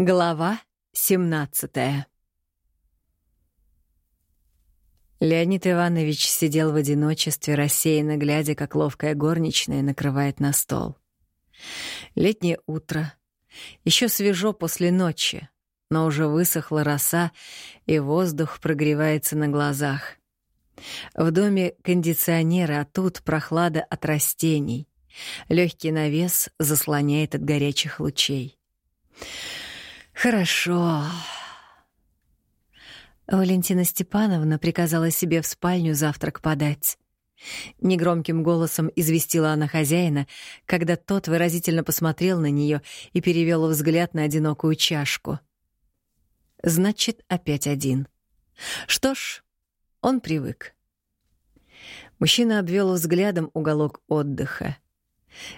Глава 17 Леонид Иванович сидел в одиночестве, рассеянно глядя, как ловкая горничная накрывает на стол. Летнее утро. Еще свежо после ночи, но уже высохла роса, и воздух прогревается на глазах. В доме кондиционеры, а тут прохлада от растений. Легкий навес заслоняет от горячих лучей. Хорошо. Валентина Степановна приказала себе в спальню завтрак подать. Негромким голосом известила она хозяина, когда тот выразительно посмотрел на нее и перевел взгляд на одинокую чашку. Значит, опять один. Что ж, он привык. Мужчина обвел взглядом уголок отдыха.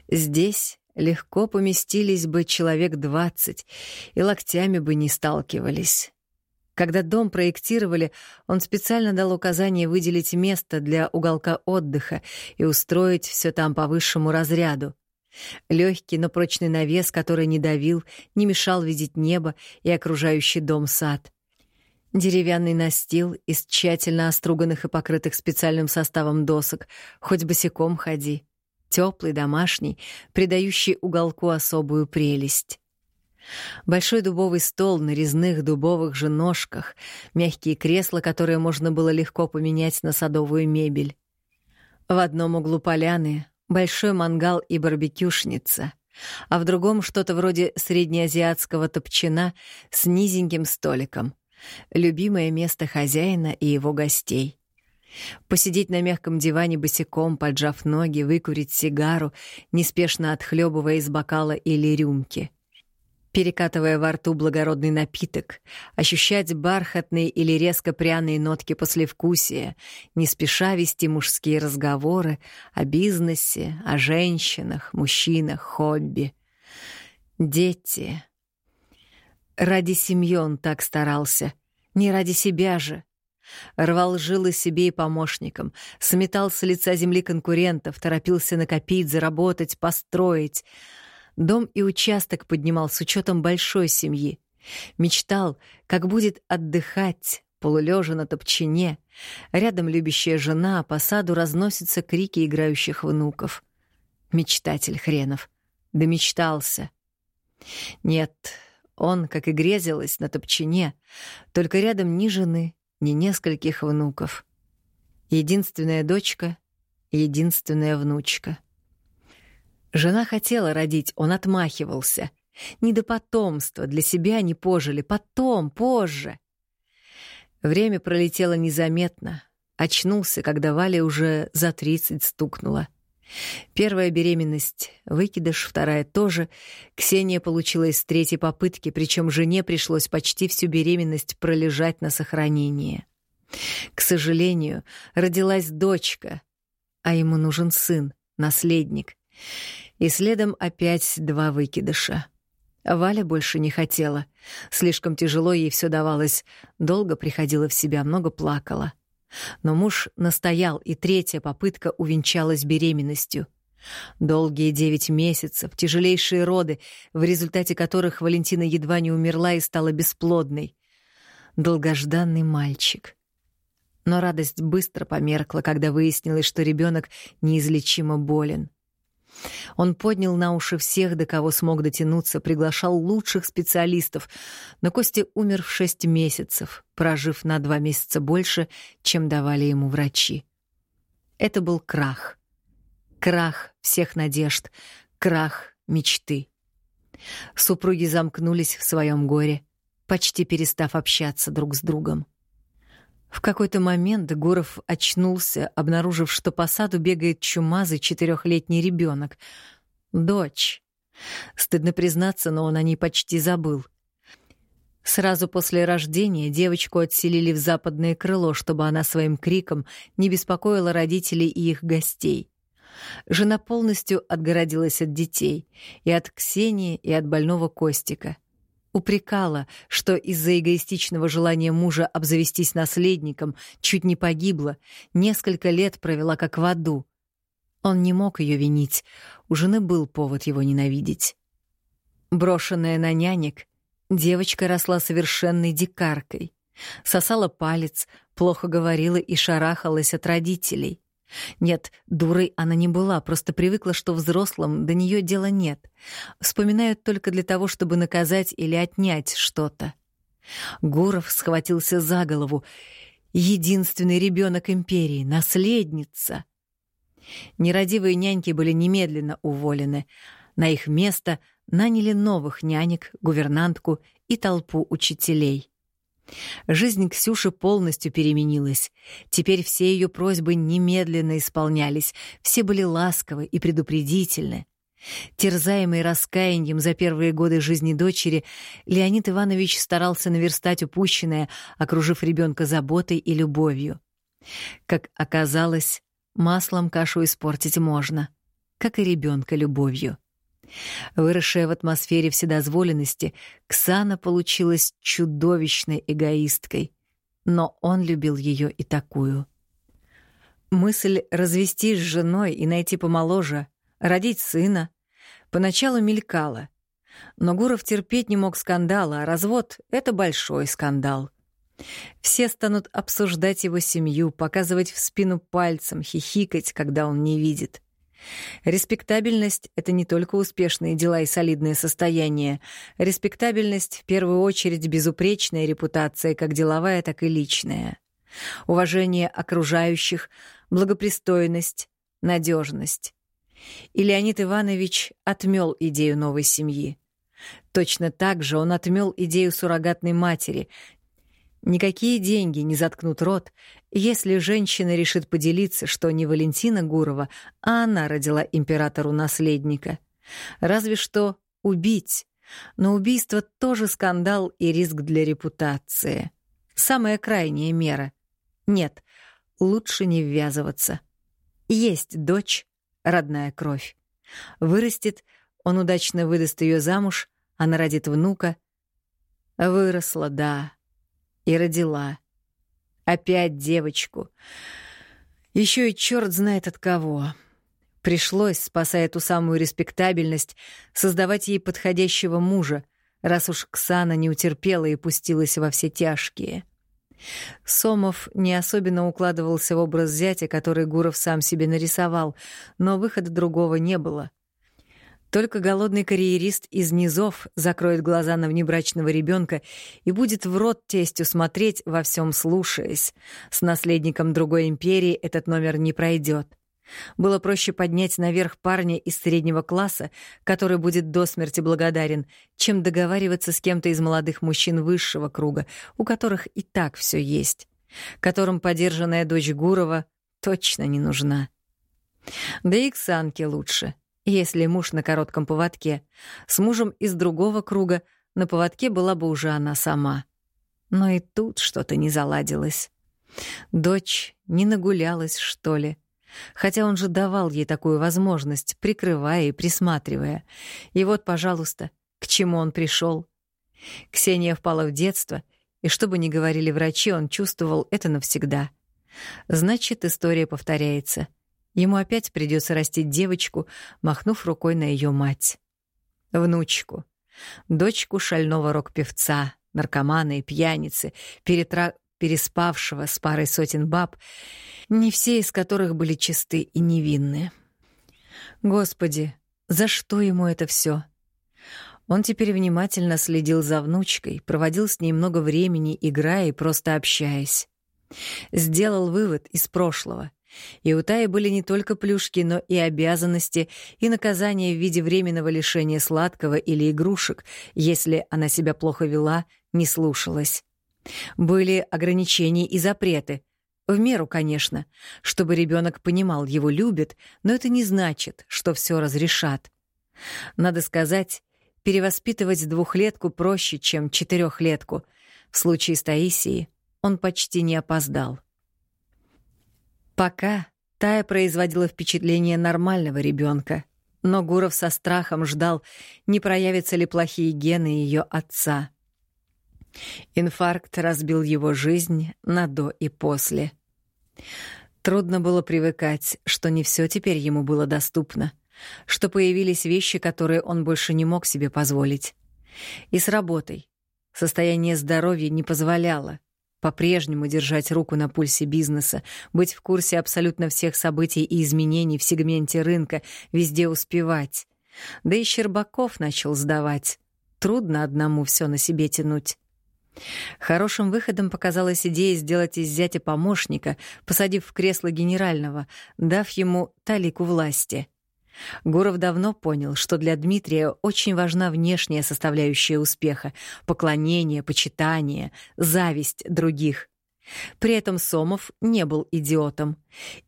Здесь легко поместились бы человек двадцать и локтями бы не сталкивались. Когда дом проектировали, он специально дал указание выделить место для уголка отдыха и устроить все там по высшему разряду. Легкий, но прочный навес, который не давил, не мешал видеть небо и окружающий дом сад. Деревянный настил из тщательно оструганных и покрытых специальным составом досок, хоть босиком ходи теплый, домашний, придающий уголку особую прелесть. Большой дубовый стол на резных дубовых же ножках, мягкие кресла, которые можно было легко поменять на садовую мебель. В одном углу поляны большой мангал и барбекюшница, а в другом что-то вроде среднеазиатского топчина с низеньким столиком. Любимое место хозяина и его гостей. Посидеть на мягком диване босиком, поджав ноги, выкурить сигару, неспешно отхлебывая из бокала или рюмки. Перекатывая во рту благородный напиток, ощущать бархатные или резко пряные нотки послевкусия, не спеша вести мужские разговоры о бизнесе, о женщинах, мужчинах, хобби. Дети. Ради семьи он так старался. Не ради себя же. Рвал жилы себе и помощникам, сметал с лица земли конкурентов, торопился накопить, заработать, построить. Дом и участок поднимал с учетом большой семьи. Мечтал, как будет отдыхать, полулежа на топчине. Рядом любящая жена, по саду разносятся крики играющих внуков. Мечтатель хренов. Да мечтался. Нет, он, как и грезилось, на топчине, только рядом ни жены, ни нескольких внуков. Единственная дочка, единственная внучка. Жена хотела родить, он отмахивался. Не до потомства, для себя не пожили, потом, позже. Время пролетело незаметно. Очнулся, когда Валя уже за тридцать стукнула. Первая беременность, выкидыш, вторая тоже. Ксения получилась с третьей попытки, причем жене пришлось почти всю беременность пролежать на сохранение. К сожалению, родилась дочка, а ему нужен сын, наследник. И следом опять два выкидыша. Валя больше не хотела. Слишком тяжело ей все давалось. Долго приходила в себя, много плакала. Но муж настоял, и третья попытка увенчалась беременностью. Долгие девять месяцев, тяжелейшие роды, в результате которых Валентина едва не умерла и стала бесплодной. Долгожданный мальчик. Но радость быстро померкла, когда выяснилось, что ребенок неизлечимо болен. Он поднял на уши всех, до кого смог дотянуться, приглашал лучших специалистов, но Костя умер в шесть месяцев, прожив на два месяца больше, чем давали ему врачи. Это был крах. Крах всех надежд, крах мечты. Супруги замкнулись в своем горе, почти перестав общаться друг с другом. В какой-то момент Гуров очнулся, обнаружив, что по саду бегает чумазый четырехлетний ребенок. Дочь. Стыдно признаться, но он о ней почти забыл. Сразу после рождения девочку отселили в западное крыло, чтобы она своим криком не беспокоила родителей и их гостей. Жена полностью отгородилась от детей, и от Ксении, и от больного Костика — Упрекала, что из-за эгоистичного желания мужа обзавестись наследником чуть не погибла, несколько лет провела как в аду. Он не мог ее винить, у жены был повод его ненавидеть. Брошенная на нянек Девочка росла совершенной дикаркой. Сосала палец, плохо говорила и шарахалась от родителей. Нет, дурой она не была, просто привыкла, что взрослым до нее дела нет. Вспоминают только для того, чтобы наказать или отнять что-то. Гуров схватился за голову. Единственный ребенок империи, наследница. Нерадивые няньки были немедленно уволены. На их место наняли новых нянек, гувернантку и толпу учителей. Жизнь Ксюши полностью переменилась. Теперь все ее просьбы немедленно исполнялись, все были ласковы и предупредительны. Терзаемый раскаянием за первые годы жизни дочери, Леонид Иванович старался наверстать упущенное, окружив ребенка заботой и любовью. Как оказалось, маслом кашу испортить можно, как и ребенка любовью. Выросшая в атмосфере вседозволенности, Ксана получилась чудовищной эгоисткой, но он любил ее и такую. Мысль развестись с женой и найти помоложе, родить сына, поначалу мелькала. Но Гуров терпеть не мог скандала, а развод — это большой скандал. Все станут обсуждать его семью, показывать в спину пальцем, хихикать, когда он не видит. Респектабельность — это не только успешные дела и солидное состояние. Респектабельность — в первую очередь безупречная репутация, как деловая, так и личная. Уважение окружающих, благопристойность, надежность. И Леонид Иванович отмел идею новой семьи. Точно так же он отмел идею суррогатной матери, Никакие деньги не заткнут рот, если женщина решит поделиться, что не Валентина Гурова, а она родила императору наследника. Разве что убить. Но убийство тоже скандал и риск для репутации. Самая крайняя мера. Нет, лучше не ввязываться. Есть дочь, родная кровь. Вырастет, он удачно выдаст ее замуж, она родит внука. Выросла, да, и родила. Опять девочку. Еще и черт знает от кого. Пришлось, спасая ту самую респектабельность, создавать ей подходящего мужа, раз уж Ксана не утерпела и пустилась во все тяжкие. Сомов не особенно укладывался в образ зятя, который Гуров сам себе нарисовал, но выхода другого не было. Только голодный карьерист из низов закроет глаза на внебрачного ребенка и будет в рот тестью смотреть, во всем слушаясь. С наследником другой империи этот номер не пройдет. Было проще поднять наверх парня из среднего класса, который будет до смерти благодарен, чем договариваться с кем-то из молодых мужчин высшего круга, у которых и так все есть, которым подержанная дочь Гурова точно не нужна. Да и Ксанке лучше — если муж на коротком поводке, с мужем из другого круга на поводке была бы уже она сама. Но и тут что-то не заладилось. Дочь не нагулялась, что ли? Хотя он же давал ей такую возможность, прикрывая и присматривая. И вот, пожалуйста, к чему он пришел. Ксения впала в детство, и что бы ни говорили врачи, он чувствовал это навсегда. Значит, история повторяется — Ему опять придется растить девочку, махнув рукой на ее мать. Внучку. Дочку шального рок-певца, наркомана и пьяницы, перетра... переспавшего с парой сотен баб, не все из которых были чисты и невинны. Господи, за что ему это все? Он теперь внимательно следил за внучкой, проводил с ней много времени, играя и просто общаясь. Сделал вывод из прошлого — и у Таи были не только плюшки, но и обязанности, и наказания в виде временного лишения сладкого или игрушек, если она себя плохо вела, не слушалась. Были ограничения и запреты. В меру, конечно, чтобы ребенок понимал, его любят, но это не значит, что все разрешат. Надо сказать, перевоспитывать двухлетку проще, чем четырехлетку. В случае с Таисией он почти не опоздал. Пока Тая производила впечатление нормального ребенка, но Гуров со страхом ждал, не проявятся ли плохие гены ее отца. Инфаркт разбил его жизнь на до и после. Трудно было привыкать, что не все теперь ему было доступно, что появились вещи, которые он больше не мог себе позволить. И с работой, состояние здоровья не позволяло по-прежнему держать руку на пульсе бизнеса, быть в курсе абсолютно всех событий и изменений в сегменте рынка, везде успевать. Да и Щербаков начал сдавать. Трудно одному все на себе тянуть. Хорошим выходом показалась идея сделать из зятя помощника, посадив в кресло генерального, дав ему талику власти. Гуров давно понял, что для Дмитрия очень важна внешняя составляющая успеха — поклонение, почитание, зависть других. При этом Сомов не был идиотом.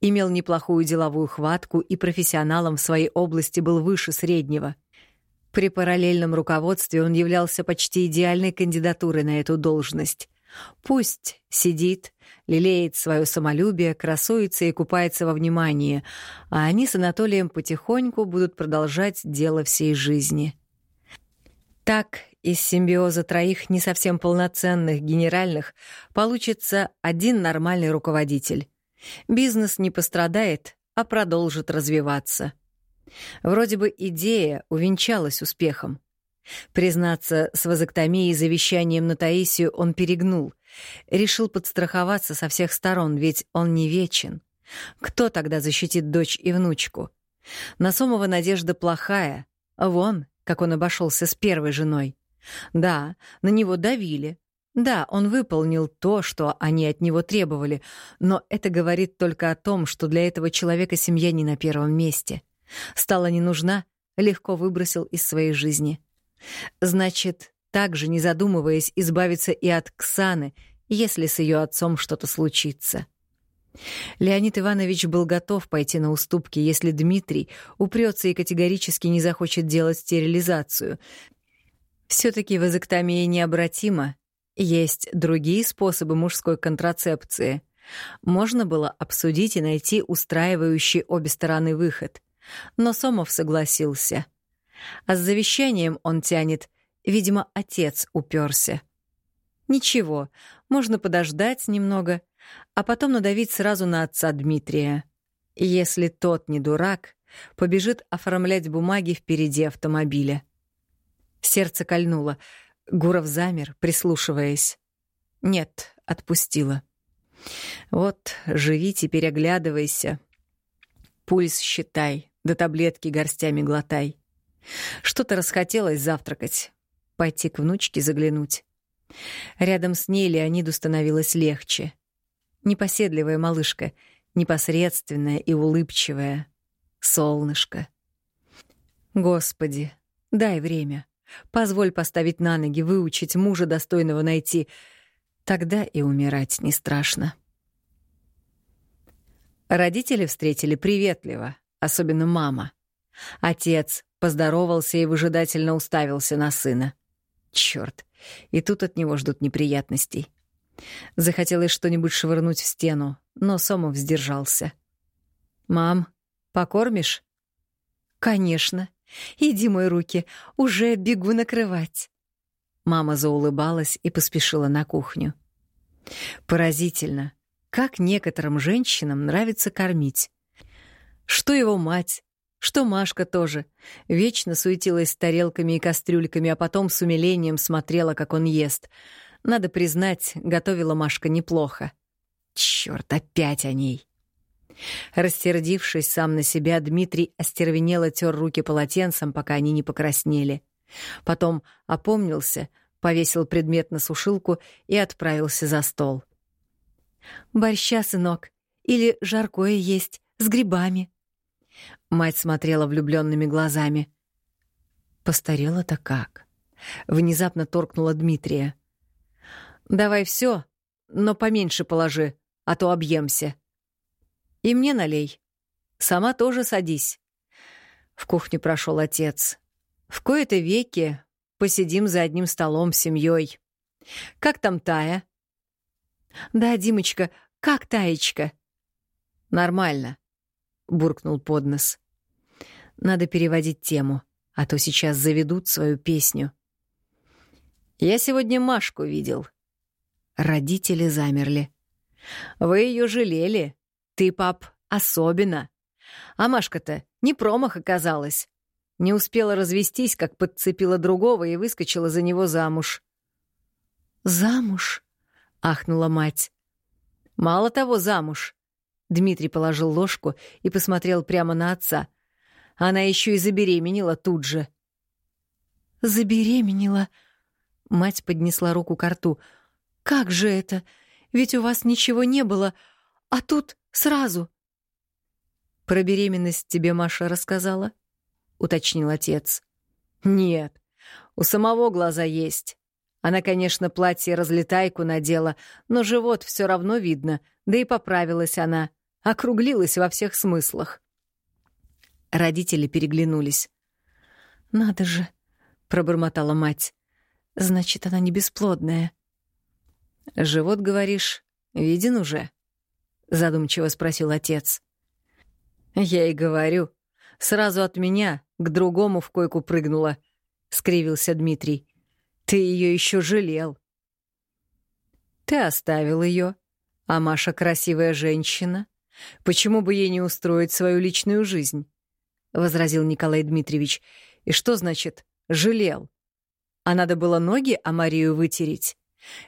Имел неплохую деловую хватку и профессионалом в своей области был выше среднего. При параллельном руководстве он являлся почти идеальной кандидатурой на эту должность. Пусть сидит, лелеет свое самолюбие, красуется и купается во внимании, а они с Анатолием потихоньку будут продолжать дело всей жизни. Так из симбиоза троих не совсем полноценных генеральных получится один нормальный руководитель. Бизнес не пострадает, а продолжит развиваться. Вроде бы идея увенчалась успехом. Признаться, с вазоктомией и завещанием на Таисию он перегнул. Решил подстраховаться со всех сторон, ведь он не вечен. Кто тогда защитит дочь и внучку? На Сомова надежда плохая. Вон, как он обошелся с первой женой. Да, на него давили. Да, он выполнил то, что они от него требовали, но это говорит только о том, что для этого человека семья не на первом месте. Стала не нужна, легко выбросил из своей жизни. Значит, также, не задумываясь, избавиться и от Ксаны, если с ее отцом что-то случится. Леонид Иванович был готов пойти на уступки, если Дмитрий упрется и категорически не захочет делать стерилизацию. Все-таки вазоктомия необратима. Есть другие способы мужской контрацепции. Можно было обсудить и найти устраивающий обе стороны выход. Но Сомов согласился. А с завещанием он тянет, видимо, отец уперся. Ничего, можно подождать немного, а потом надавить сразу на отца Дмитрия. Если тот не дурак, побежит оформлять бумаги впереди автомобиля. Сердце кольнуло. Гуров замер, прислушиваясь. Нет, отпустила. Вот, живи теперь, оглядывайся. Пульс считай, до таблетки горстями глотай. Что-то расхотелось завтракать. Пойти к внучке заглянуть. Рядом с ней Леониду становилось легче. Непоседливая малышка, непосредственная и улыбчивая. Солнышко. Господи, дай время. Позволь поставить на ноги, выучить мужа достойного найти. Тогда и умирать не страшно. Родители встретили приветливо, особенно мама. Отец поздоровался и выжидательно уставился на сына. Чёрт, и тут от него ждут неприятностей. Захотелось что-нибудь швырнуть в стену, но Сомов сдержался. «Мам, покормишь?» «Конечно. Иди, мой руки, уже бегу накрывать». Мама заулыбалась и поспешила на кухню. Поразительно, как некоторым женщинам нравится кормить. Что его мать, что Машка тоже. Вечно суетилась с тарелками и кастрюльками, а потом с умилением смотрела, как он ест. Надо признать, готовила Машка неплохо. Чёрт, опять о ней. Растердившись сам на себя, Дмитрий остервенело тер руки полотенцем, пока они не покраснели. Потом опомнился, повесил предмет на сушилку и отправился за стол. «Борща, сынок, или жаркое есть, с грибами», Мать смотрела влюбленными глазами. Постарела-то как? Внезапно торкнула Дмитрия. «Давай все, но поменьше положи, а то объемся. И мне налей. Сама тоже садись». В кухню прошел отец. В кои-то веки посидим за одним столом с семьей. Как там Тая? Да, Димочка, как Таечка? Нормально буркнул под нос. Надо переводить тему, а то сейчас заведут свою песню. Я сегодня Машку видел. Родители замерли. Вы ее жалели. Ты, пап, особенно. А Машка-то не промах оказалась. Не успела развестись, как подцепила другого и выскочила за него замуж. «Замуж?» — ахнула мать. «Мало того, замуж». Дмитрий положил ложку и посмотрел прямо на отца. Она еще и забеременела тут же. «Забеременела?» Мать поднесла руку к рту. «Как же это? Ведь у вас ничего не было, а тут сразу». «Про беременность тебе Маша рассказала?» — уточнил отец. «Нет, у самого глаза есть. Она, конечно, платье-разлетайку надела, но живот все равно видно, да и поправилась она, округлилась во всех смыслах». Родители переглянулись. «Надо же», — пробормотала мать. «Значит, она не бесплодная». «Живот, говоришь, виден уже?» — задумчиво спросил отец. «Я и говорю. Сразу от меня к другому в койку прыгнула», — скривился Дмитрий. «Ты ее еще жалел». «Ты оставил ее, а Маша красивая женщина. Почему бы ей не устроить свою личную жизнь?» — возразил Николай Дмитриевич. «И что значит «жалел»? А надо было ноги о Марию вытереть.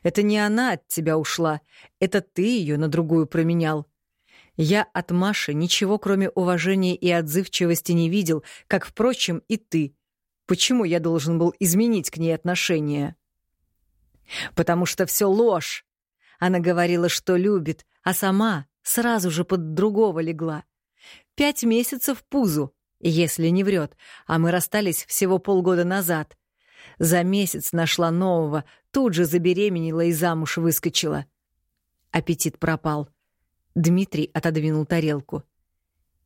Это не она от тебя ушла, это ты ее на другую променял. Я от Маши ничего, кроме уважения и отзывчивости, не видел, как, впрочем, и ты. Почему я должен был изменить к ней отношение? Потому что все ложь. Она говорила, что любит, а сама сразу же под другого легла. Пять месяцев пузу, если не врет, а мы расстались всего полгода назад. За месяц нашла нового, тут же забеременела и замуж выскочила. Аппетит пропал. Дмитрий отодвинул тарелку.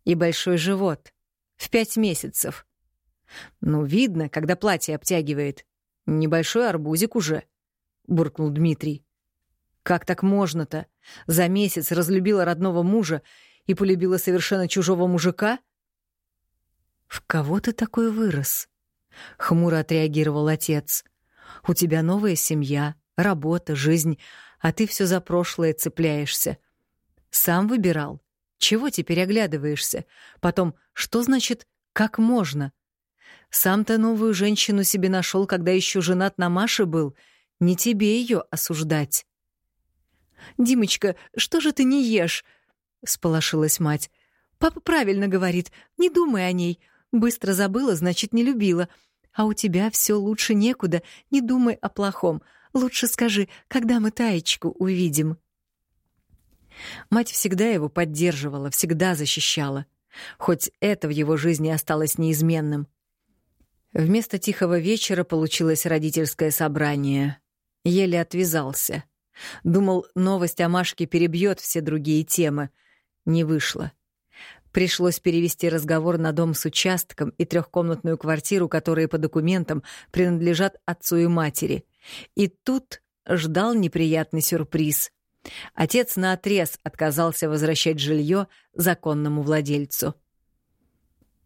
И большой живот. В пять месяцев. Ну, видно, когда платье обтягивает. Небольшой арбузик уже, буркнул Дмитрий. Как так можно-то? За месяц разлюбила родного мужа и полюбила совершенно чужого мужика? В кого ты такой вырос? Хмуро отреагировал отец. У тебя новая семья, работа, жизнь, а ты все за прошлое цепляешься. Сам выбирал. Чего теперь оглядываешься? Потом, что значит «как можно»? Сам-то новую женщину себе нашел, когда еще женат на Маше был. Не тебе ее осуждать. «Димочка, что же ты не ешь?» — сполошилась мать. «Папа правильно говорит. Не думай о ней. Быстро забыла, значит, не любила. А у тебя все лучше некуда. Не думай о плохом. Лучше скажи, когда мы Таечку увидим?» Мать всегда его поддерживала, всегда защищала. Хоть это в его жизни осталось неизменным. Вместо тихого вечера получилось родительское собрание. Еле отвязался. Думал, новость о Машке перебьет все другие темы. Не вышло. Пришлось перевести разговор на дом с участком и трехкомнатную квартиру, которые по документам принадлежат отцу и матери. И тут ждал неприятный сюрприз. Отец наотрез отказался возвращать жилье законному владельцу.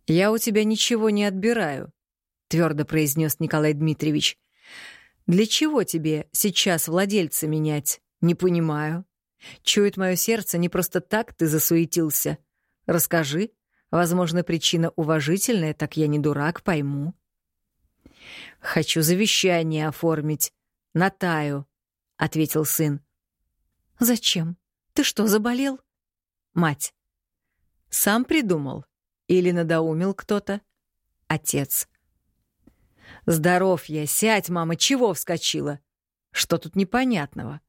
«Я у тебя ничего не отбираю», — твердо произнес Николай Дмитриевич. «Для чего тебе сейчас владельца менять? Не понимаю. Чует мое сердце, не просто так ты засуетился. Расскажи. Возможно, причина уважительная, так я не дурак, пойму». «Хочу завещание оформить. На Таю», — ответил сын. «Зачем? Ты что, заболел?» Мать. «Сам придумал? Или надоумил кто-то?» Отец. «Здоров я, сядь, мама, чего вскочила? Что тут непонятного?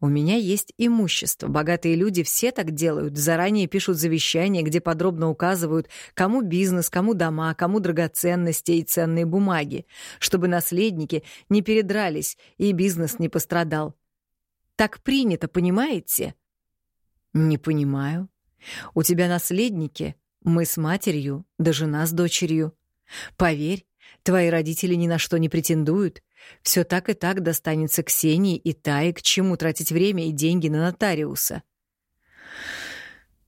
У меня есть имущество. Богатые люди все так делают. Заранее пишут завещание, где подробно указывают, кому бизнес, кому дома, кому драгоценности и ценные бумаги, чтобы наследники не передрались и бизнес не пострадал. Так принято, понимаете? Не понимаю. У тебя наследники, мы с матерью, да жена с дочерью. Поверь, твои родители ни на что не претендуют. Все так и так достанется Ксении и Тае, к чему тратить время и деньги на нотариуса.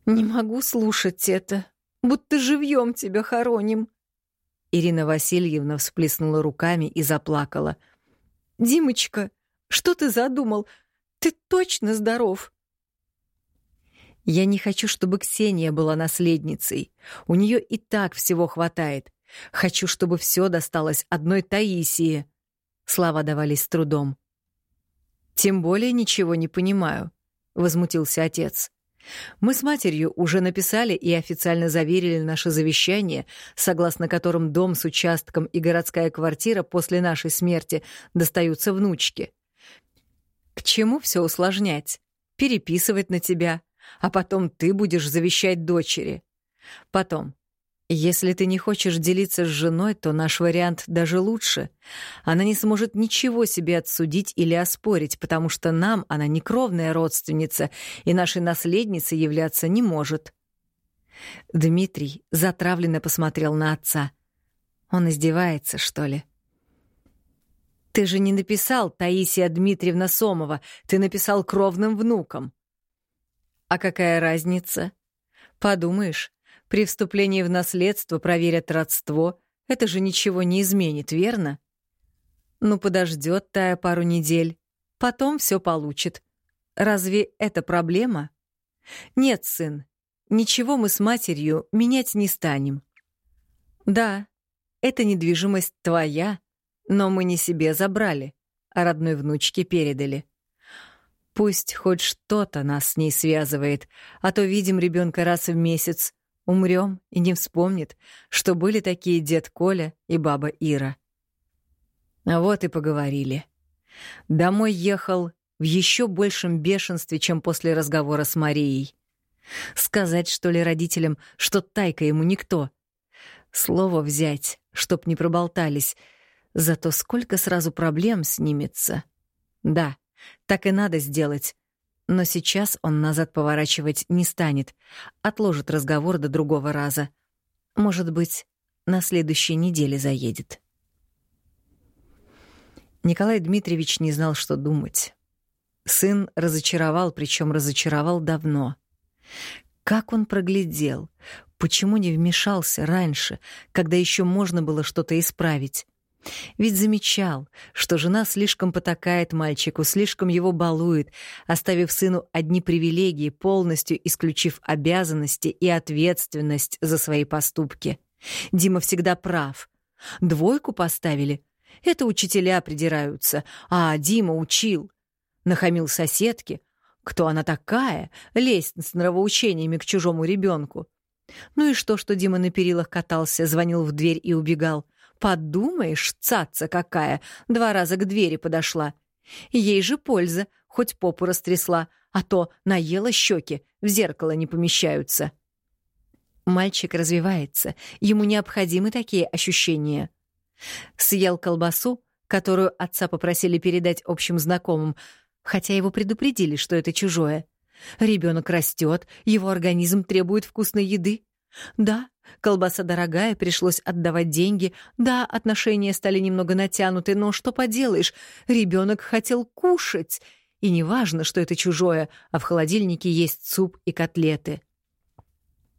Не могу слушать это, будто живьем тебя хороним. Ирина Васильевна всплеснула руками и заплакала. «Димочка, что ты задумал? Ты точно здоров?» «Я не хочу, чтобы Ксения была наследницей. У нее и так всего хватает. Хочу, чтобы все досталось одной Таисии». Слова давались с трудом. Тем более ничего не понимаю, возмутился отец. Мы с матерью уже написали и официально заверили наше завещание, согласно которым дом с участком и городская квартира после нашей смерти достаются внучке. К чему все усложнять? Переписывать на тебя, а потом ты будешь завещать дочери. Потом, если ты не хочешь делиться с женой, то наш вариант даже лучше. Она не сможет ничего себе отсудить или оспорить, потому что нам она не кровная родственница и нашей наследницей являться не может. Дмитрий затравленно посмотрел на отца. Он издевается, что ли? Ты же не написал Таисия Дмитриевна Сомова, ты написал кровным внукам. А какая разница? Подумаешь, при вступлении в наследство проверят родство. Это же ничего не изменит, верно? Ну, подождет Тая пару недель. Потом все получит. Разве это проблема? Нет, сын, ничего мы с матерью менять не станем. Да, эта недвижимость твоя, но мы не себе забрали, а родной внучке передали. Пусть хоть что-то нас с ней связывает, а то видим ребенка раз в месяц, Умрем и не вспомнит, что были такие дед Коля и баба Ира. А вот и поговорили. Домой ехал в еще большем бешенстве, чем после разговора с Марией. Сказать, что ли, родителям, что Тайка ему никто. Слово взять, чтоб не проболтались. Зато сколько сразу проблем снимется. Да, так и надо сделать. Но сейчас он назад поворачивать не станет, отложит разговор до другого раза. Может быть, на следующей неделе заедет. Николай Дмитриевич не знал, что думать. Сын разочаровал, причем разочаровал давно. Как он проглядел? Почему не вмешался раньше, когда еще можно было что-то исправить? Ведь замечал, что жена слишком потакает мальчику, слишком его балует, оставив сыну одни привилегии, полностью исключив обязанности и ответственность за свои поступки. Дима всегда прав. Двойку поставили. Это учителя придираются, а Дима учил. Нахамил соседке. Кто она такая? Лезть с нравоучениями к чужому ребенку. Ну и что, что Дима на перилах катался, звонил в дверь и убегал? Подумаешь, цаца какая, два раза к двери подошла. Ей же польза, хоть попу растрясла, а то наела щеки, в зеркало не помещаются. Мальчик развивается, ему необходимы такие ощущения. Съел колбасу, которую отца попросили передать общим знакомым, хотя его предупредили, что это чужое. Ребенок растет, его организм требует вкусной еды. Да, колбаса дорогая, пришлось отдавать деньги. Да, отношения стали немного натянуты, но что поделаешь, ребенок хотел кушать. И не важно, что это чужое, а в холодильнике есть суп и котлеты.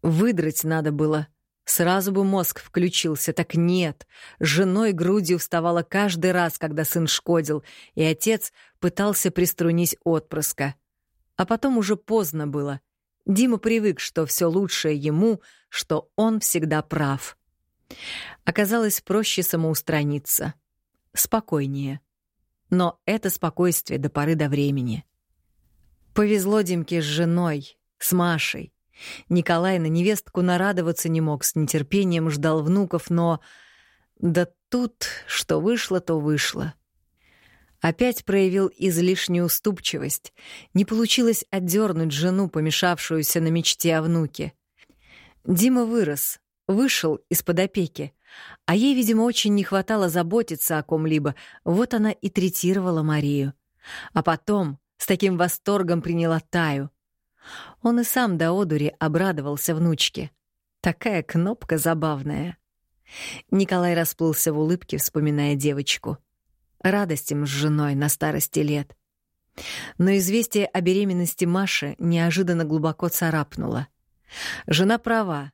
Выдрать надо было. Сразу бы мозг включился, так нет. Женой грудью вставала каждый раз, когда сын шкодил, и отец пытался приструнить отпрыска. А потом уже поздно было — Дима привык, что все лучшее ему, что он всегда прав. Оказалось проще самоустраниться. Спокойнее. Но это спокойствие до поры до времени. Повезло Димке с женой, с Машей. Николай на невестку нарадоваться не мог, с нетерпением ждал внуков, но... Да тут, что вышло, то вышло. Опять проявил излишнюю уступчивость. Не получилось отдернуть жену, помешавшуюся на мечте о внуке. Дима вырос, вышел из-под опеки. А ей, видимо, очень не хватало заботиться о ком-либо. Вот она и третировала Марию. А потом с таким восторгом приняла Таю. Он и сам до одури обрадовался внучке. Такая кнопка забавная. Николай расплылся в улыбке, вспоминая девочку — радость с женой на старости лет. Но известие о беременности Маши неожиданно глубоко царапнуло. Жена права.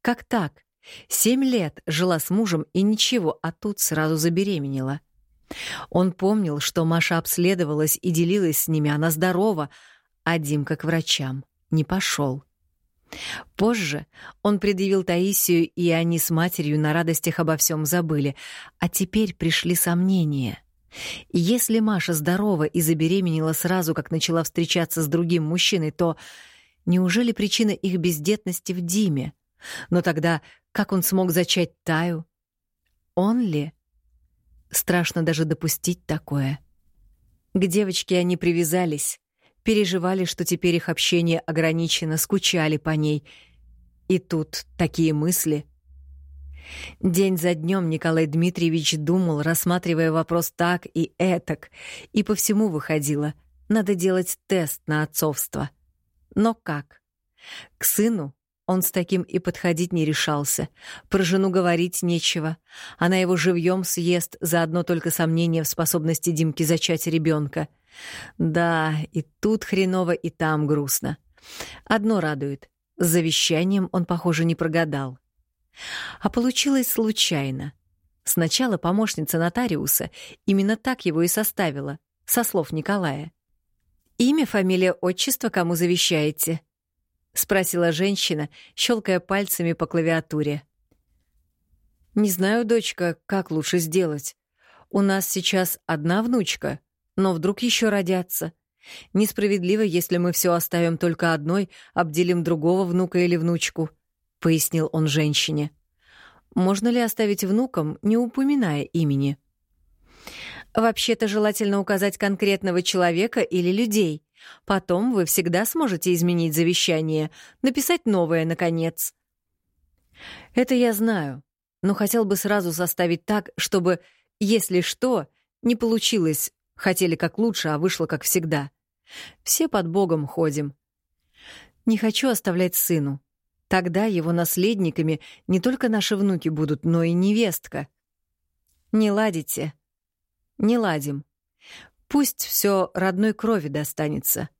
Как так? Семь лет жила с мужем и ничего, а тут сразу забеременела. Он помнил, что Маша обследовалась и делилась с ними, она здорова, а Димка к врачам не пошел. Позже он предъявил Таисию, и они с матерью на радостях обо всем забыли, а теперь пришли сомнения. Если Маша здорова и забеременела сразу, как начала встречаться с другим мужчиной, то неужели причина их бездетности в Диме? Но тогда как он смог зачать Таю? Он ли? Страшно даже допустить такое. К девочке они привязались, переживали, что теперь их общение ограничено, скучали по ней. И тут такие мысли — День за днем Николай Дмитриевич думал, рассматривая вопрос так и этак, и по всему выходило. Надо делать тест на отцовство. Но как? К сыну он с таким и подходить не решался. Про жену говорить нечего. Она его живьем съест за одно только сомнение в способности Димки зачать ребенка. Да, и тут хреново, и там грустно. Одно радует. С завещанием он, похоже, не прогадал. А получилось случайно. Сначала помощница нотариуса именно так его и составила, со слов Николая. «Имя, фамилия, отчество кому завещаете?» — спросила женщина, щелкая пальцами по клавиатуре. «Не знаю, дочка, как лучше сделать. У нас сейчас одна внучка, но вдруг еще родятся. Несправедливо, если мы все оставим только одной, обделим другого внука или внучку», — пояснил он женщине. Можно ли оставить внукам, не упоминая имени? Вообще-то желательно указать конкретного человека или людей. Потом вы всегда сможете изменить завещание, написать новое, наконец. Это я знаю, но хотел бы сразу составить так, чтобы, если что, не получилось, хотели как лучше, а вышло как всегда. Все под Богом ходим. Не хочу оставлять сыну. Тогда его наследниками не только наши внуки будут, но и невестка. Не ладите? Не ладим. Пусть все родной крови достанется.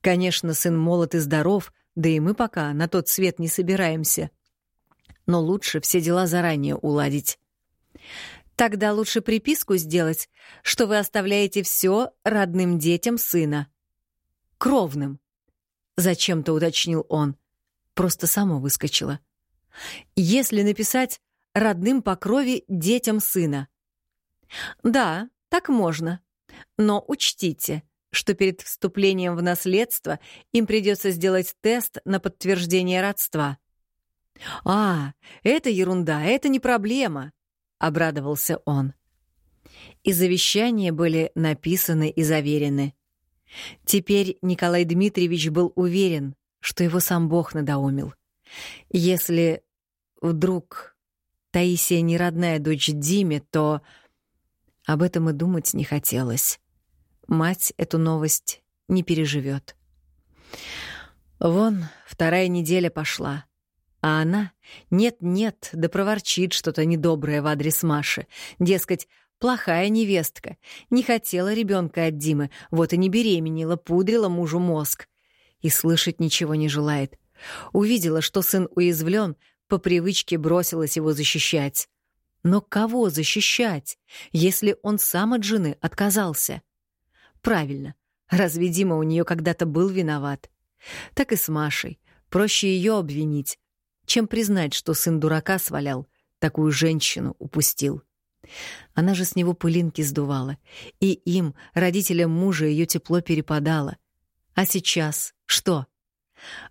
Конечно, сын молод и здоров, да и мы пока на тот свет не собираемся. Но лучше все дела заранее уладить. Тогда лучше приписку сделать, что вы оставляете все родным детям сына. Кровным. Зачем-то уточнил он просто само выскочило. Если написать «родным по крови детям сына». Да, так можно. Но учтите, что перед вступлением в наследство им придется сделать тест на подтверждение родства. «А, это ерунда, это не проблема», — обрадовался он. И завещания были написаны и заверены. Теперь Николай Дмитриевич был уверен, что его сам Бог надоумил. Если вдруг Таисия не родная дочь Диме, то об этом и думать не хотелось. Мать эту новость не переживет. Вон, вторая неделя пошла, а она нет-нет, да проворчит что-то недоброе в адрес Маши. Дескать, плохая невестка, не хотела ребенка от Димы, вот и не беременела, пудрила мужу мозг и слышать ничего не желает. Увидела, что сын уязвлен, по привычке бросилась его защищать. Но кого защищать, если он сам от жены отказался? Правильно, разве Дима у нее когда-то был виноват? Так и с Машей. Проще ее обвинить, чем признать, что сын дурака свалял, такую женщину упустил. Она же с него пылинки сдувала, и им, родителям мужа, ее тепло перепадало. А сейчас что?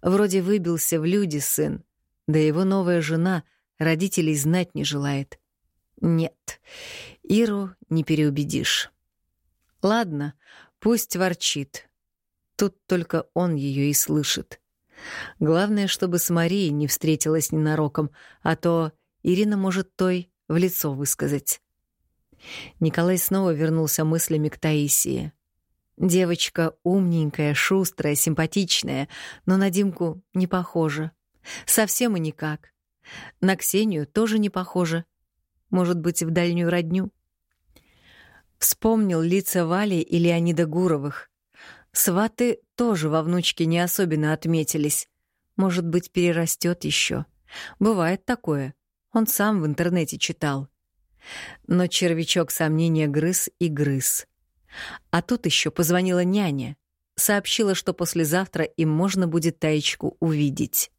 Вроде выбился в люди сын, да его новая жена родителей знать не желает. Нет, Иру не переубедишь. Ладно, пусть ворчит. Тут только он ее и слышит. Главное, чтобы с Марией не встретилась ненароком, а то Ирина может той в лицо высказать. Николай снова вернулся мыслями к Таисии. Девочка умненькая, шустрая, симпатичная, но на Димку не похожа. Совсем и никак. На Ксению тоже не похожа. Может быть, в дальнюю родню? Вспомнил лица Вали и Леонида Гуровых. Сваты тоже во внучке не особенно отметились. Может быть, перерастет еще. Бывает такое. Он сам в интернете читал. Но червячок сомнения грыз и грыз. А тут еще позвонила няня, сообщила, что послезавтра им можно будет Таечку увидеть.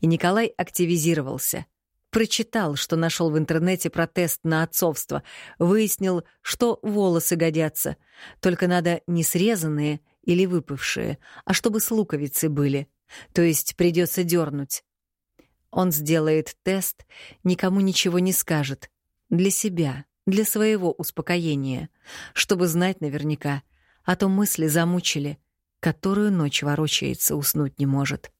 И Николай активизировался. Прочитал, что нашел в интернете протест на отцовство, выяснил, что волосы годятся, только надо не срезанные или выпавшие, а чтобы с луковицы были, то есть придется дернуть. Он сделает тест, никому ничего не скажет. Для себя, для своего успокоения, чтобы знать наверняка, а то мысли замучили, которую ночь ворочается, уснуть не может.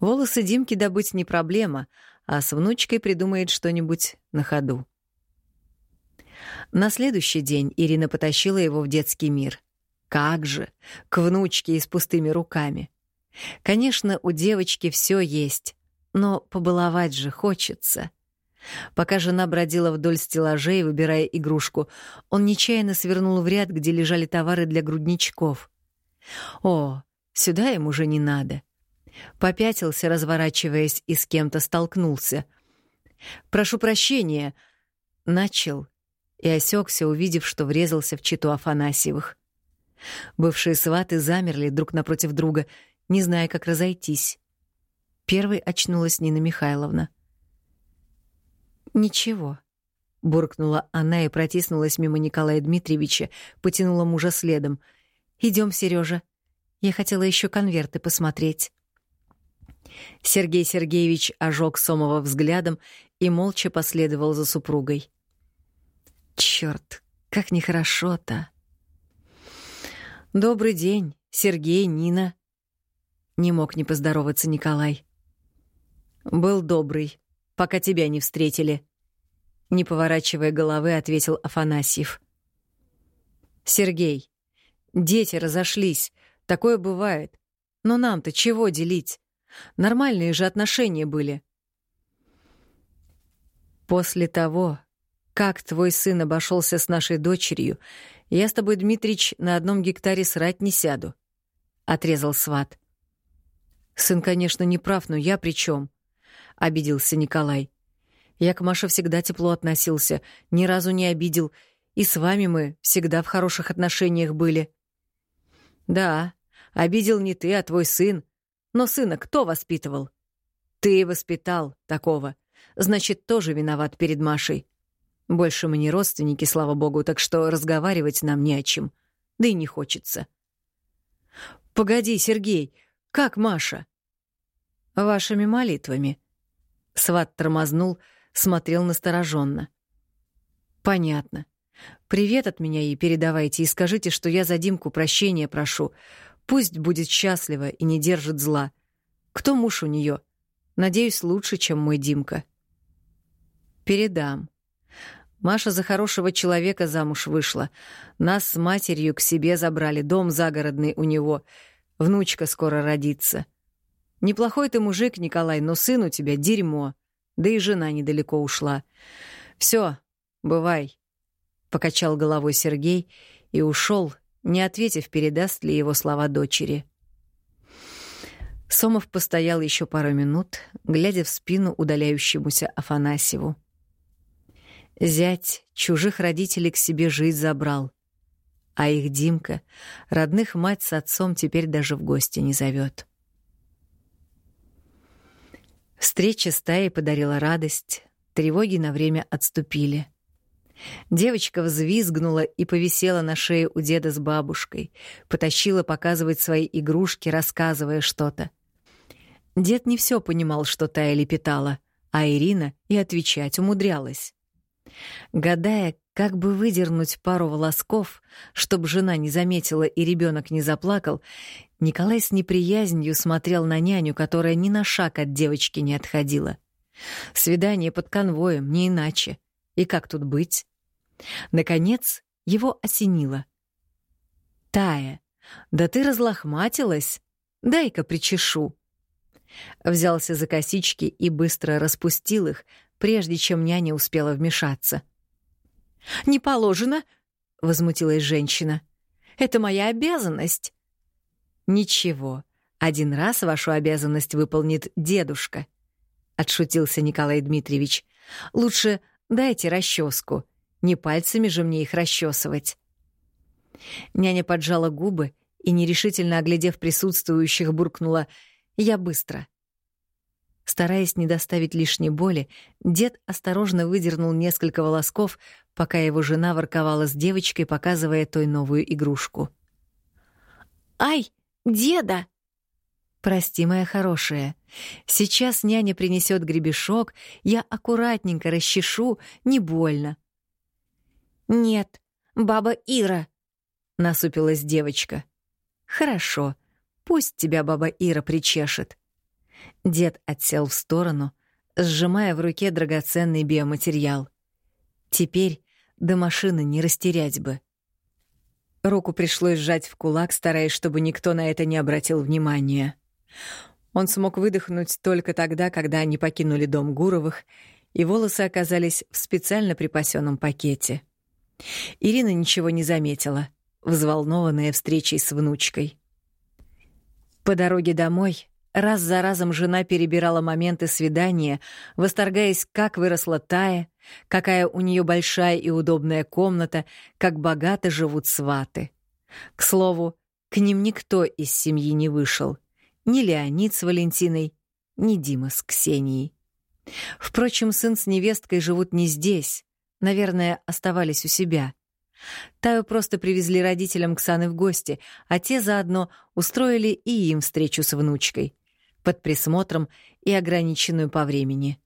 Волосы Димки добыть не проблема — а с внучкой придумает что-нибудь на ходу. На следующий день Ирина потащила его в детский мир. Как же, к внучке и с пустыми руками. Конечно, у девочки все есть, но побаловать же хочется. Пока жена бродила вдоль стеллажей, выбирая игрушку, он нечаянно свернул в ряд, где лежали товары для грудничков. О, сюда ему уже не надо. Попятился, разворачиваясь, и с кем-то столкнулся. «Прошу прощения», — начал и осекся, увидев, что врезался в читу Афанасьевых. Бывшие сваты замерли друг напротив друга, не зная, как разойтись. Первой очнулась Нина Михайловна. «Ничего», — буркнула она и протиснулась мимо Николая Дмитриевича, потянула мужа следом. Идем, Сережа. Я хотела еще конверты посмотреть». Сергей Сергеевич ожег Сомова взглядом и молча последовал за супругой. Черт, как нехорошо-то. Добрый день, Сергей, Нина. Не мог не поздороваться Николай. Был добрый, пока тебя не встретили. Не поворачивая головы, ответил Афанасьев. Сергей, дети разошлись, такое бывает. Но нам-то чего делить? Нормальные же отношения были. После того, как твой сын обошелся с нашей дочерью, я с тобой, Дмитрич, на одном гектаре срать не сяду, — отрезал сват. Сын, конечно, не прав, но я при чем? Обиделся Николай. Я к Маше всегда тепло относился, ни разу не обидел, и с вами мы всегда в хороших отношениях были. Да, обидел не ты, а твой сын, но сына кто воспитывал? Ты воспитал такого. Значит, тоже виноват перед Машей. Больше мы не родственники, слава богу, так что разговаривать нам не о чем. Да и не хочется. Погоди, Сергей, как Маша? Вашими молитвами. Сват тормознул, смотрел настороженно. Понятно. Привет от меня ей передавайте и скажите, что я за Димку прощения прошу. Пусть будет счастлива и не держит зла. Кто муж у нее? Надеюсь, лучше, чем мой Димка. Передам. Маша за хорошего человека замуж вышла. Нас с матерью к себе забрали, дом загородный у него. Внучка скоро родится. Неплохой ты мужик, Николай, но сын у тебя дерьмо. Да и жена недалеко ушла. Все, бывай. Покачал головой Сергей и ушел, не ответив, передаст ли его слова дочери. Сомов постоял еще пару минут, глядя в спину удаляющемуся Афанасьеву. Зять чужих родителей к себе жить забрал, а их Димка родных мать с отцом теперь даже в гости не зовет. Встреча с Таей подарила радость, тревоги на время отступили — Девочка взвизгнула и повисела на шее у деда с бабушкой, потащила показывать свои игрушки, рассказывая что-то. Дед не все понимал, что Тая лепетала, а Ирина и отвечать умудрялась. Гадая, как бы выдернуть пару волосков, чтобы жена не заметила и ребенок не заплакал, Николай с неприязнью смотрел на няню, которая ни на шаг от девочки не отходила. Свидание под конвоем, не иначе. И как тут быть? Наконец его осенило. «Тая, да ты разлохматилась? Дай-ка причешу». Взялся за косички и быстро распустил их, прежде чем няня успела вмешаться. «Не положено», — возмутилась женщина. «Это моя обязанность». «Ничего, один раз вашу обязанность выполнит дедушка», — отшутился Николай Дмитриевич. «Лучше Дайте расческу. Не пальцами же мне их расчесывать. Няня поджала губы и, нерешительно оглядев присутствующих, буркнула «Я быстро». Стараясь не доставить лишней боли, дед осторожно выдернул несколько волосков, пока его жена ворковала с девочкой, показывая той новую игрушку. «Ай, деда!» «Прости, моя хорошая. Сейчас няня принесет гребешок, я аккуратненько расчешу, не больно». «Нет, баба Ира», — насупилась девочка. «Хорошо, пусть тебя баба Ира причешет». Дед отсел в сторону, сжимая в руке драгоценный биоматериал. Теперь до машины не растерять бы. Руку пришлось сжать в кулак, стараясь, чтобы никто на это не обратил внимания. Он смог выдохнуть только тогда, когда они покинули дом Гуровых, и волосы оказались в специально припасенном пакете. Ирина ничего не заметила, взволнованная встречей с внучкой. По дороге домой раз за разом жена перебирала моменты свидания, восторгаясь, как выросла Тая, какая у нее большая и удобная комната, как богато живут сваты. К слову, к ним никто из семьи не вышел — ни Леонид с Валентиной, ни Дима с Ксенией. Впрочем, сын с невесткой живут не здесь, наверное, оставались у себя. Таю просто привезли родителям Ксаны в гости, а те заодно устроили и им встречу с внучкой. Под присмотром и ограниченную по времени.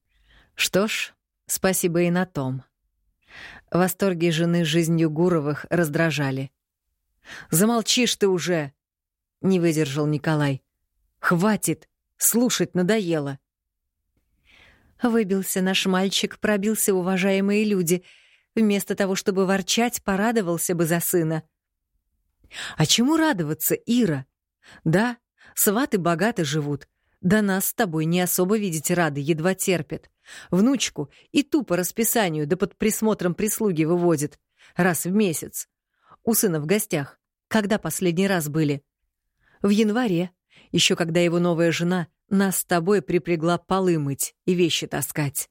Что ж, спасибо и на том. Восторги жены жизнью Гуровых раздражали. «Замолчишь ты уже!» — не выдержал Николай. Хватит! Слушать надоело. Выбился наш мальчик, пробился уважаемые люди. Вместо того, чтобы ворчать, порадовался бы за сына. А чему радоваться, Ира? Да, сваты богато живут. Да нас с тобой не особо видеть рады, едва терпят. Внучку и ту по расписанию, да под присмотром прислуги выводит. Раз в месяц. У сына в гостях. Когда последний раз были? В январе еще когда его новая жена нас с тобой припрягла полы мыть и вещи таскать.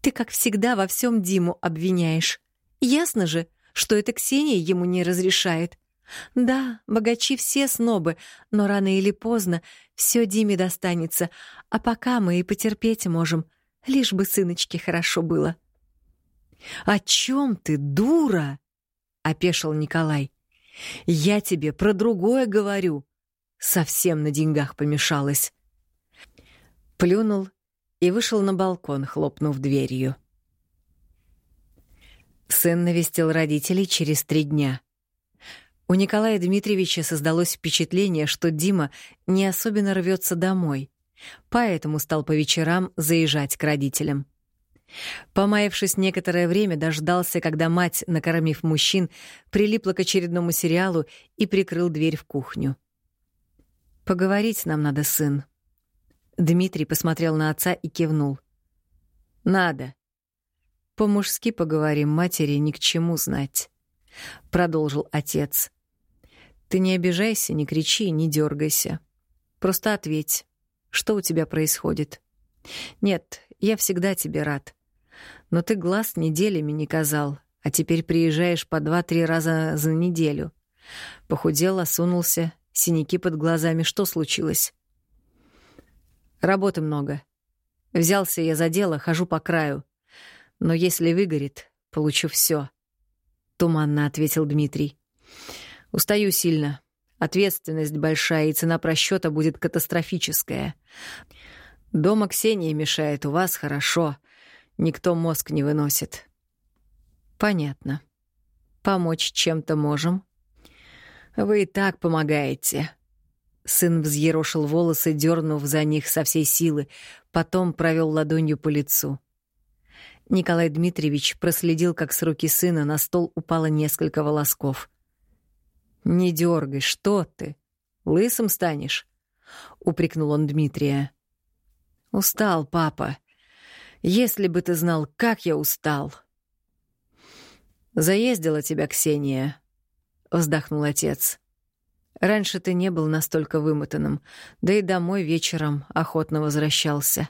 Ты, как всегда, во всем Диму обвиняешь. Ясно же, что это Ксения ему не разрешает. Да, богачи все снобы, но рано или поздно все Диме достанется, а пока мы и потерпеть можем, лишь бы сыночке хорошо было. «О чем ты, дура?» — опешил Николай. «Я тебе про другое говорю. Совсем на деньгах помешалась. Плюнул и вышел на балкон, хлопнув дверью. Сын навестил родителей через три дня. У Николая Дмитриевича создалось впечатление, что Дима не особенно рвется домой, поэтому стал по вечерам заезжать к родителям. Помаявшись некоторое время, дождался, когда мать, накормив мужчин, прилипла к очередному сериалу и прикрыл дверь в кухню. «Поговорить нам надо, сын». Дмитрий посмотрел на отца и кивнул. «Надо. По-мужски поговорим, матери ни к чему знать», — продолжил отец. «Ты не обижайся, не кричи, не дергайся. Просто ответь, что у тебя происходит. Нет, я всегда тебе рад. Но ты глаз неделями не казал, а теперь приезжаешь по два-три раза за неделю. Похудел, осунулся, синяки под глазами. Что случилось? Работы много. Взялся я за дело, хожу по краю. Но если выгорит, получу все. Туманно ответил Дмитрий. Устаю сильно. Ответственность большая, и цена просчета будет катастрофическая. Дома Ксения мешает, у вас хорошо. Никто мозг не выносит. Понятно. Помочь чем-то можем? Вы и так помогаете. Сын взъерошил волосы, дернув за них со всей силы, потом провел ладонью по лицу. Николай Дмитриевич проследил, как с руки сына на стол упало несколько волосков. «Не дергай, что ты? Лысым станешь?» — упрекнул он Дмитрия. «Устал, папа. Если бы ты знал, как я устал». «Заездила тебя Ксения», — вздохнул отец. «Раньше ты не был настолько вымотанным, да и домой вечером охотно возвращался».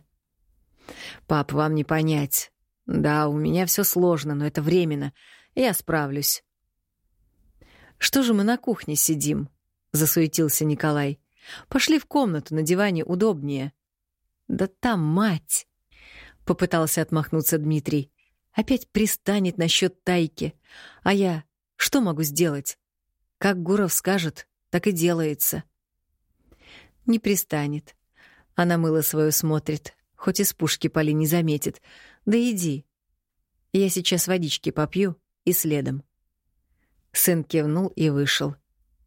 «Пап, вам не понять. Да, у меня все сложно, но это временно. Я справлюсь». «Что же мы на кухне сидим?» — засуетился Николай. «Пошли в комнату, на диване удобнее». Да там мать. Попытался отмахнуться Дмитрий. Опять пристанет насчет тайки. А я что могу сделать? Как Гуров скажет, так и делается. Не пристанет. Она мыло свое смотрит, хоть из пушки Поли не заметит. Да иди. Я сейчас водички попью и следом. Сын кивнул и вышел.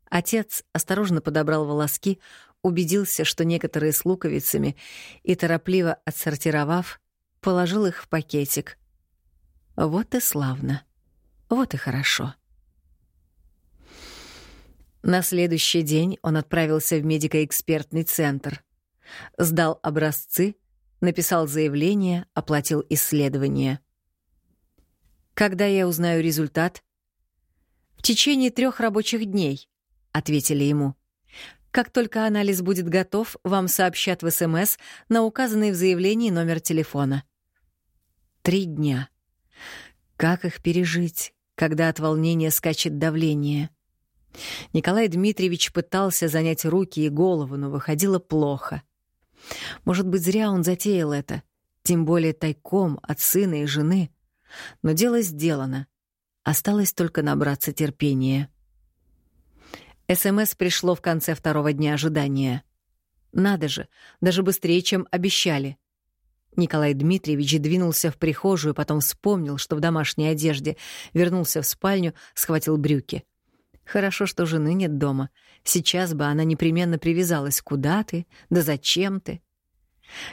Отец осторожно подобрал волоски, убедился, что некоторые с луковицами, и, торопливо отсортировав, положил их в пакетик. Вот и славно. Вот и хорошо. На следующий день он отправился в медико-экспертный центр. Сдал образцы, написал заявление, оплатил исследование. «Когда я узнаю результат?» «В течение трех рабочих дней», — ответили ему. «Как только анализ будет готов, вам сообщат в СМС на указанный в заявлении номер телефона». Три дня. Как их пережить, когда от волнения скачет давление? Николай Дмитриевич пытался занять руки и голову, но выходило плохо. Может быть, зря он затеял это, тем более тайком от сына и жены. Но дело сделано. Осталось только набраться терпения. СМС пришло в конце второго дня ожидания. Надо же, даже быстрее, чем обещали. Николай Дмитриевич двинулся в прихожую, потом вспомнил, что в домашней одежде, вернулся в спальню, схватил брюки. Хорошо, что жены нет дома. Сейчас бы она непременно привязалась. Куда ты? Да зачем ты?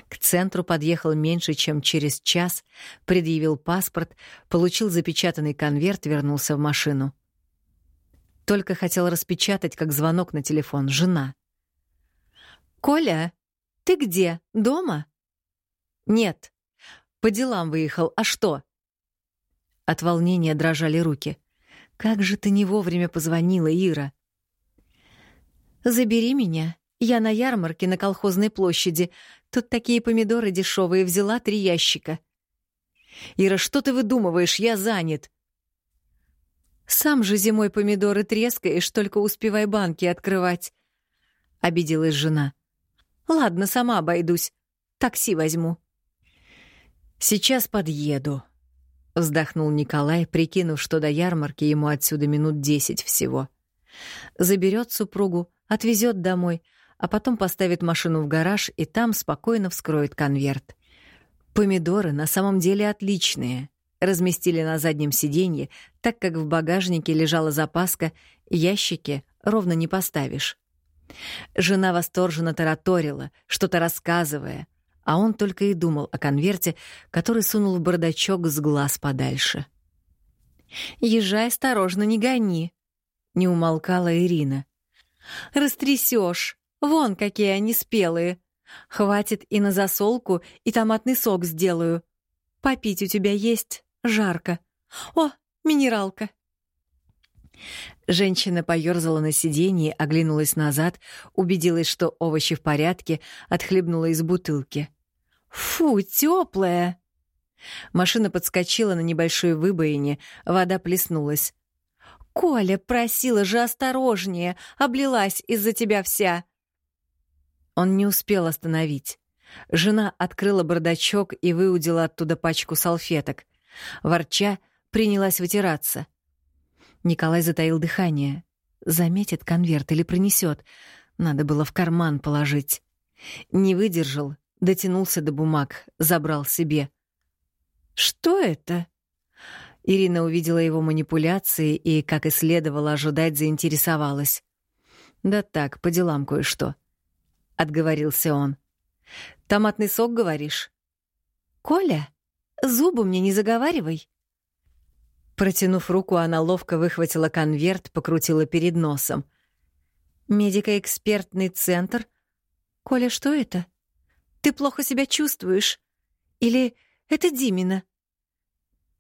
К центру подъехал меньше, чем через час, предъявил паспорт, получил запечатанный конверт, вернулся в машину. Только хотел распечатать, как звонок на телефон. Жена. «Коля, ты где? Дома?» «Нет. По делам выехал. А что?» От волнения дрожали руки. «Как же ты не вовремя позвонила, Ира?» «Забери меня. Я на ярмарке на колхозной площади. Тут такие помидоры дешевые. Взяла три ящика». «Ира, что ты выдумываешь? Я занят». «Сам же зимой помидоры трескаешь, только успевай банки открывать», — обиделась жена. «Ладно, сама обойдусь. Такси возьму». «Сейчас подъеду», — вздохнул Николай, прикинув, что до ярмарки ему отсюда минут десять всего. Заберет супругу, отвезет домой, а потом поставит машину в гараж и там спокойно вскроет конверт. Помидоры на самом деле отличные. Разместили на заднем сиденье, так как в багажнике лежала запаска, ящики ровно не поставишь. Жена восторженно тараторила, что-то рассказывая — а он только и думал о конверте, который сунул в бардачок с глаз подальше. «Езжай осторожно, не гони», — не умолкала Ирина. «Растрясёшь. Вон какие они спелые. Хватит и на засолку, и томатный сок сделаю. Попить у тебя есть? Жарко. О, минералка». Женщина поёрзала на сиденье, оглянулась назад, убедилась, что овощи в порядке, отхлебнула из бутылки. Фу, теплая. Машина подскочила на небольшой выбоине, вода плеснулась. «Коля просила же осторожнее, облилась из-за тебя вся». Он не успел остановить. Жена открыла бардачок и выудила оттуда пачку салфеток. Ворча, принялась вытираться. Николай затаил дыхание. Заметит конверт или принесет. Надо было в карман положить. Не выдержал, Дотянулся до бумаг, забрал себе. «Что это?» Ирина увидела его манипуляции и, как и следовало ожидать, заинтересовалась. «Да так, по делам кое-что», — отговорился он. «Томатный сок, говоришь?» «Коля, зубы мне не заговаривай». Протянув руку, она ловко выхватила конверт, покрутила перед носом. «Медико-экспертный центр? Коля, что это?» Ты плохо себя чувствуешь? Или это Димина?»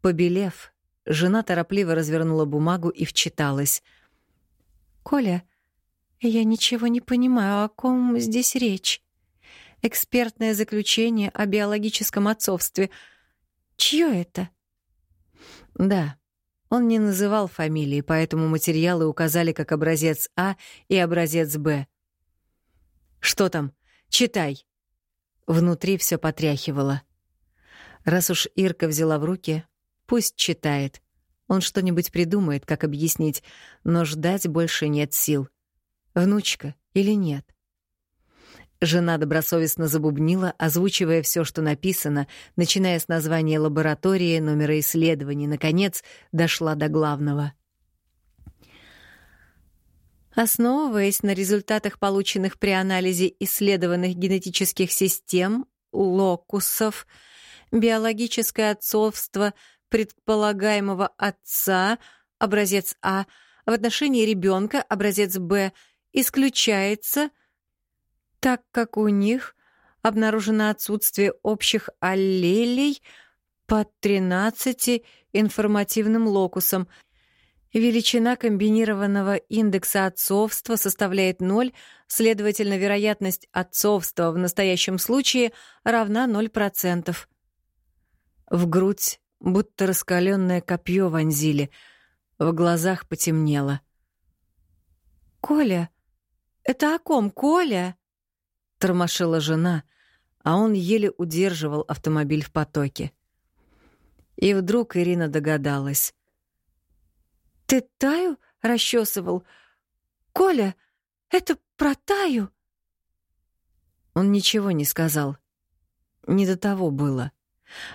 Побелев, жена торопливо развернула бумагу и вчиталась. «Коля, я ничего не понимаю, о ком здесь речь. Экспертное заключение о биологическом отцовстве. Чье это?» «Да». Он не называл фамилии, поэтому материалы указали как образец А и образец Б. «Что там? Читай», Внутри все потряхивало. Раз уж Ирка взяла в руки, пусть читает. Он что-нибудь придумает, как объяснить, но ждать больше нет сил. Внучка или нет? Жена добросовестно забубнила, озвучивая все, что написано, начиная с названия лаборатории, номера исследований, наконец, дошла до главного. Основываясь на результатах, полученных при анализе исследованных генетических систем, локусов, биологическое отцовство предполагаемого отца, образец А, в отношении ребенка, образец Б, исключается – так как у них обнаружено отсутствие общих аллелей по 13 информативным локусам. Величина комбинированного индекса отцовства составляет 0, следовательно, вероятность отцовства в настоящем случае равна 0%. В грудь будто раскаленное копье вонзили, в глазах потемнело. «Коля, это о ком, Коля?» Тормошила жена, а он еле удерживал автомобиль в потоке. И вдруг Ирина догадалась. «Ты Таю расчесывал? Коля, это про Таю?» Он ничего не сказал. Не до того было.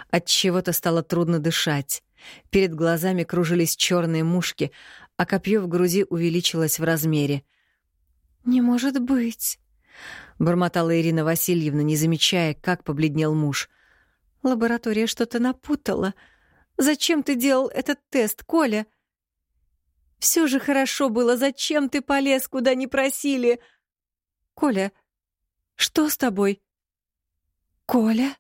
От чего-то стало трудно дышать. Перед глазами кружились черные мушки, а копье в груди увеличилось в размере. «Не может быть!» бормотала Ирина Васильевна, не замечая, как побледнел муж. Лаборатория что-то напутала. Зачем ты делал этот тест, Коля? Все же хорошо было, зачем ты полез, куда не просили? Коля, что с тобой? Коля?